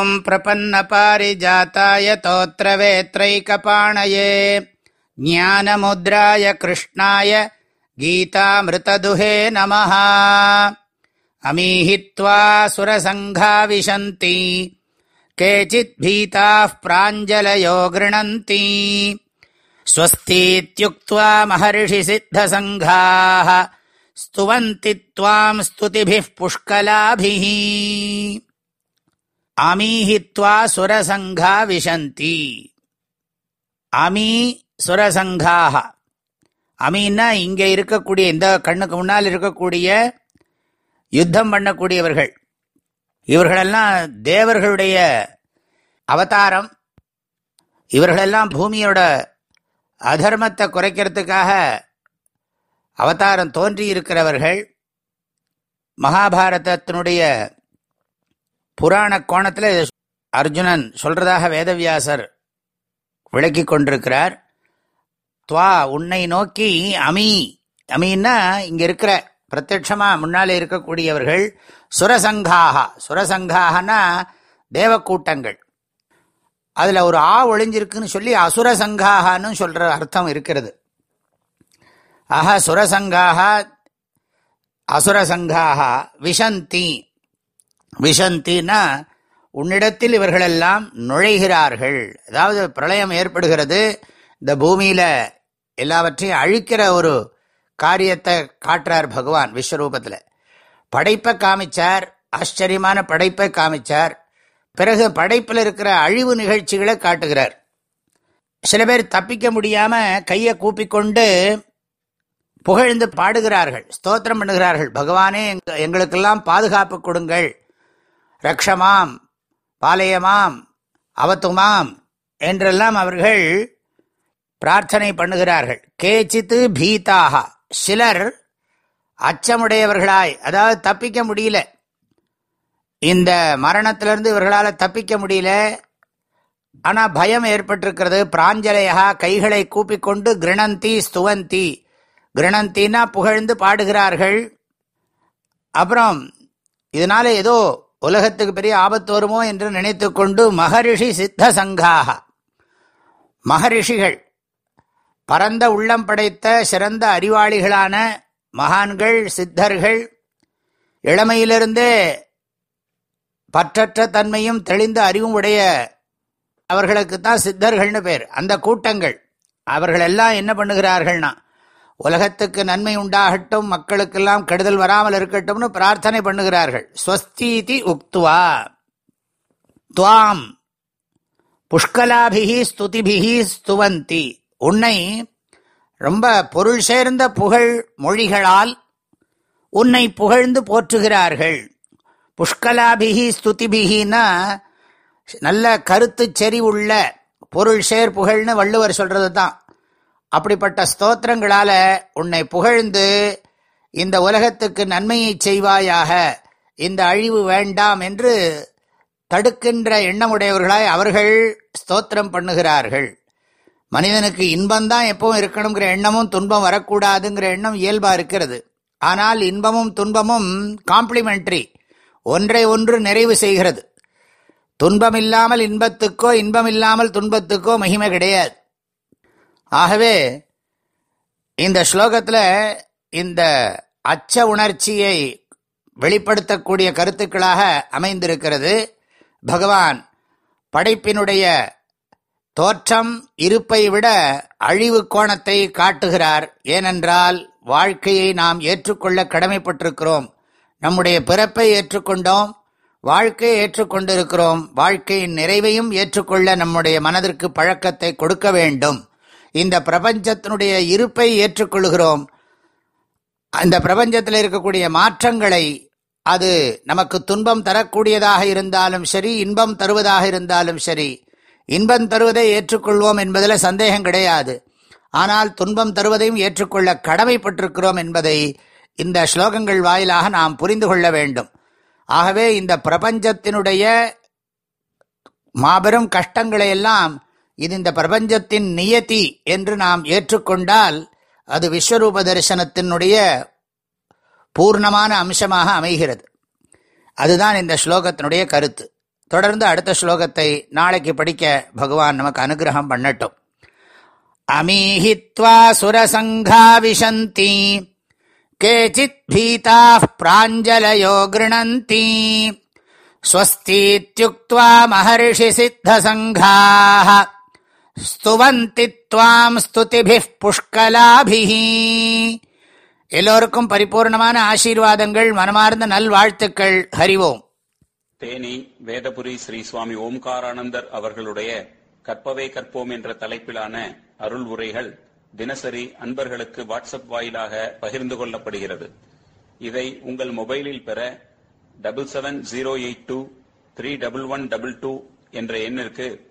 ॐ प्रपन्नपारिजाताय तोत्रवेत्रैकपाणये ज्ञानमुद्राय कृष्णाय गीतामृतदुहे नमः अमीहित्वा सुरसङ्घा विशन्ति केचिद्भीताः प्राञ्जलयो गृणन्ति स्वस्तीत्युक्त्वा महर्षिसिद्धसङ्घाः स्तुवन्ति त्वाम् स्तुतिभिः पुष्कलाभिः அமீஹித்வா சுரசங்கா விஷந்தி அமீ சுரசங்காக அமீன்னா இங்கே இருக்கக்கூடிய இந்த கண்ணுக்கு முன்னால் இருக்கக்கூடிய யுத்தம் பண்ணக்கூடியவர்கள் இவர்களெல்லாம் தேவர்களுடைய அவதாரம் இவர்களெல்லாம் பூமியோட அதர்மத்தை குறைக்கிறதுக்காக அவதாரம் தோன்றி இருக்கிறவர்கள் மகாபாரதத்தினுடைய புராண கோணத்தில் அர்ஜுனன் சொல்றதாக வேதவியாசர் விளக்கி கொண்டிருக்கிறார். துவா உன்னை நோக்கி அமி. அமீன்னா இங்க இருக்கிற பிரத்யட்சமா முன்னாலே இருக்கக்கூடியவர்கள் சுரசங்காக சுரசங்காகனா தேவக்கூட்டங்கள். அதில் ஒரு ஆ ஒளிஞ்சிருக்குன்னு சொல்லி அசுரசங்காகனு சொல்கிற அர்த்தம் இருக்கிறது. ஆஹா சுரசங்காக அசுரசங்காக விஷந்தி. விஷந்தின்னா உன்னிடத்தில் இவர்களெல்லாம் நுழைகிறார்கள். அதாவது பிரளயம் ஏற்படுகிறது. இந்த பூமியில எல்லாவற்றையும் அழிக்கிற ஒரு காரியத்தை காட்டுறார் பகவான் விஸ்வரூபத்தில். படைப்பை காமிச்சார் ஆச்சரியமான படைப்பை காமிச்சார். பிறகு படைப்பில் இருக்கிற அழிவு நிகழ்ச்சிகளை காட்டுகிறார். சில பேர் தப்பிக்க முடியாமல் கையை கூப்பிக்கொண்டு புகழ்ந்து பாடுகிறார்கள் ஸ்தோத்திரம் பண்ணுகிறார்கள். பகவானே எங்களுக்கெல்லாம் பாதுகாப்பு கொடுங்கள். ரக்ஷமாம் பாளையமாம் அவத்துமாம் என்றெல்லாம் அவர்கள் பிரார்த்தனை பண்ணுகிறார்கள். கேச்சித்து பீதாக சிலர் அச்சமுடையவர்களாய் அதாவது தப்பிக்க முடியல. இந்த மரணத்திலிருந்து இவர்களால் தப்பிக்க முடியல. ஆனால் பயம் ஏற்பட்டிருக்கிறது. பிராஞ்சலையா கைகளை கூப்பிக்கொண்டு கிரணந்தி ஸ்துவந்தி. கிரணந்தின்னா புகழ்ந்து பாடுகிறார்கள். அப்புறம் இதனால ஏதோ உலகத்துக்கு பெரிய ஆபத்து வருமோ என்று நினைத்து கொண்டு மகரிஷி சித்த சங்காக மகரிஷிகள் பரந்த உள்ளம் படைத்த சிறந்த அறிவாளிகளான மகான்கள் சித்தர்கள் இளமையிலிருந்தே பற்றற்ற தன்மையும் தெளிந்த அறிவும் உடைய அவர்களுக்கு தான் சித்தர்கள்னு பேர். அந்த கூட்டங்கள் அவர்கள் எல்லாம் என்ன பண்ணுகிறார்கள்னா உலகத்துக்கு நன்மை உண்டாகட்டும் மக்களுக்கெல்லாம் கெடுதல் வராமல் இருக்கட்டும்னு பிரார்த்தனை பண்ணுகிறார்கள். ஸ்வஸ்தீதி உக்துவா. துவாம். புஷ்கலாபிகி ஸ்துதிபிகி ஸ்துவந்தி. உன்னை ரொம்ப பொருள் சேர்ந்த புகழ் மொழிகளால் உன்னை புகழ்ந்து போற்றுகிறார்கள். புஷ்கலாபிகி ஸ்துதிபிகின்னா நல்ல கருத்து செறி உள்ள பொருள் சேர் புகழ்னு வள்ளுவர் சொல்றது தான் அப்படிப்பட்ட ஸ்தோத்திரங்களால உன்னை புகழ்ந்து இந்த உலகத்துக்கு நன்மையை செய்வாயாக. இந்த அழிவு வேண்டாம் என்று தடுக்கின்ற எண்ணமுடையவர்களாய் அவர்கள் ஸ்தோத்திரம் பண்ணுகிறார்கள். மனிதனுக்கு இன்பம்தான் எப்பவும் இருக்கணுங்கிற எண்ணமும் துன்பம் வரக்கூடாதுங்கிற எண்ணம் இயல்பாக இருக்கிறது. ஆனால் இன்பமும் துன்பமும் காம்ப்ளிமெண்ட்ரி ஒன்றை ஒன்று நிறைவு செய்கிறது. துன்பமில்லாமல் இன்பத்துக்கோ இன்பமில்லாமல் துன்பத்துக்கோ மகிமை கிடையாது. ஆகவே இந்த ஸ்லோகத்தில் இந்த அச்ச உணர்ச்சியை வெளிப்படுத்தக்கூடிய கருத்துக்களாக அமைந்திருக்கிறது. பகவான் படைப்பினுடைய தோற்றம் இருப்பை விட அழிவு கோணத்தை காட்டுகிறார். ஏனென்றால் வாழ்க்கையை நாம் ஏற்றுக்கொள்ள கடமைப்பட்டிருக்கிறோம். நம்முடைய பிறப்பை ஏற்றுக்கொண்டோம் வாழ்க்கையை ஏற்றுக்கொண்டிருக்கிறோம். வாழ்க்கையின் நிறைவையும் ஏற்றுக்கொள்ள நம்முடைய மனதிற்கு பழக்கத்தை கொடுக்க வேண்டும். இந்த பிரபஞ்சத்தினுடைய இருப்பை ஏற்றுக்கொள்கிறோம். அந்த பிரபஞ்சத்தில் இருக்கக்கூடிய மாற்றங்களை அது நமக்கு துன்பம் தரக்கூடியதாக இருந்தாலும் சரி இன்பம் தருவதாக இருந்தாலும் சரி இன்பம் தருவதை ஏற்றுக்கொள்வோம் என்பதில் சந்தேகம் கிடையாது. ஆனால் துன்பம் தருவதையும் ஏற்றுக்கொள்ள கடமைப்பட்டிருக்கிறோம் என்பதை இந்த ஸ்லோகங்கள் வாயிலாக நாம் புரிந்து கொள்ள வேண்டும். ஆகவே இந்த பிரபஞ்சத்தினுடைய மாபெரும் கஷ்டங்களை எல்லாம் இது இந்த பிரபஞ்சத்தின் நியதி என்று நாம் ஏற்றுக்கொண்டால் அது விஸ்வரூப தரிசனத்தினுடைய பூர்ணமான அம்சமாக அமைகிறது. அதுதான் இந்த ஸ்லோகத்தினுடைய கருத்து. தொடர்ந்து அடுத்த ஸ்லோகத்தை நாளைக்கு படிக்க பகவான் நமக்கு அனுகிரகம் பண்ணட்டும். அமீஹித்வா சுரசங்கா விசந்தி கேச்சித் பீதா பிராஞ்சலயோ கிருணந்தி ஸ்வஸ்தீத்யுக்த்வா மகர்ஷி சித்தசங்காः. ஸ்துவந்தி துவாம் ஸ்துதிபி புஷ்கலாபிஹி. எல்லோருக்கும் பரிபூர்ணமான ஆசீர்வாதங்கள் மனமார்ந்த நல்வாழ்த்துக்கள். ஹரிவோம். தேனி வேதபுரி ஸ்ரீ சுவாமி ஓம்காரானந்தர் அவர்களுடைய கற்பவே கற்போம் என்ற தலைப்பிலான அருள் உரைகள் தினசரி அன்பர்களுக்கு வாட்ஸ்அப் வாயிலாக பகிர்ந்து கொள்ளப்படுகிறது. இதை உங்கள் மொபைலில் பெற double seven zero eight two three double one double two என்ற எண்ணிற்கு